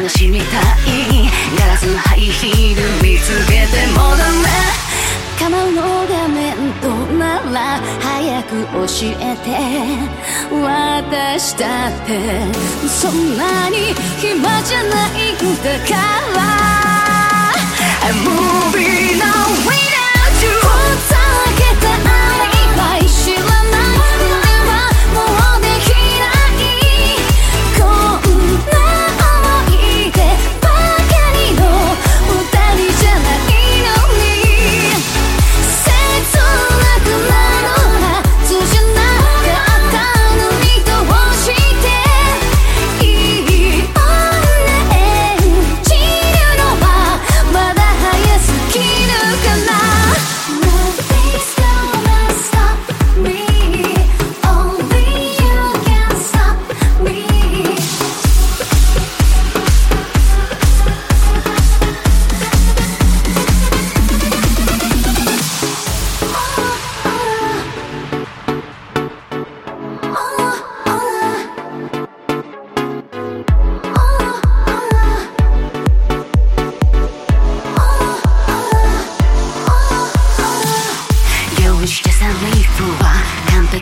こしみたい。ガラスのハイヒール見つけてもダメ構うのが面倒なら早く教えて。私だってそんなに暇じゃないんだから。I'm moving away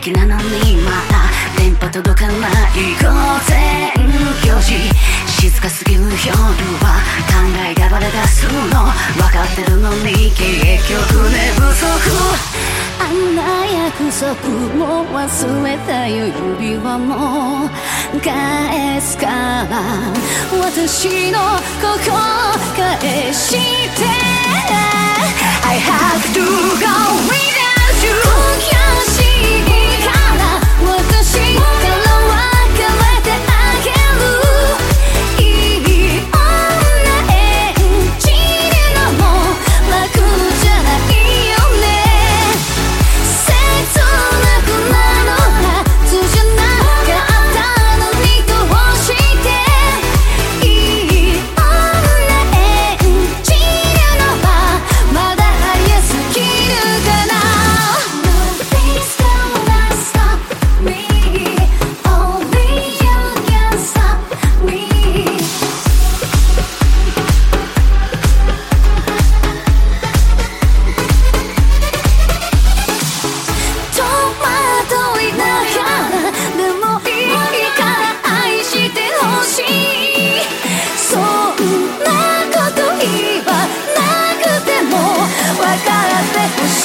完璧なのにまだ電波届かない午前4時静かすぎる夜は考えがバレ出すの分かってるのに結局寝不足あんな約束も忘れたよ指輪も返すから私の心返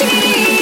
You.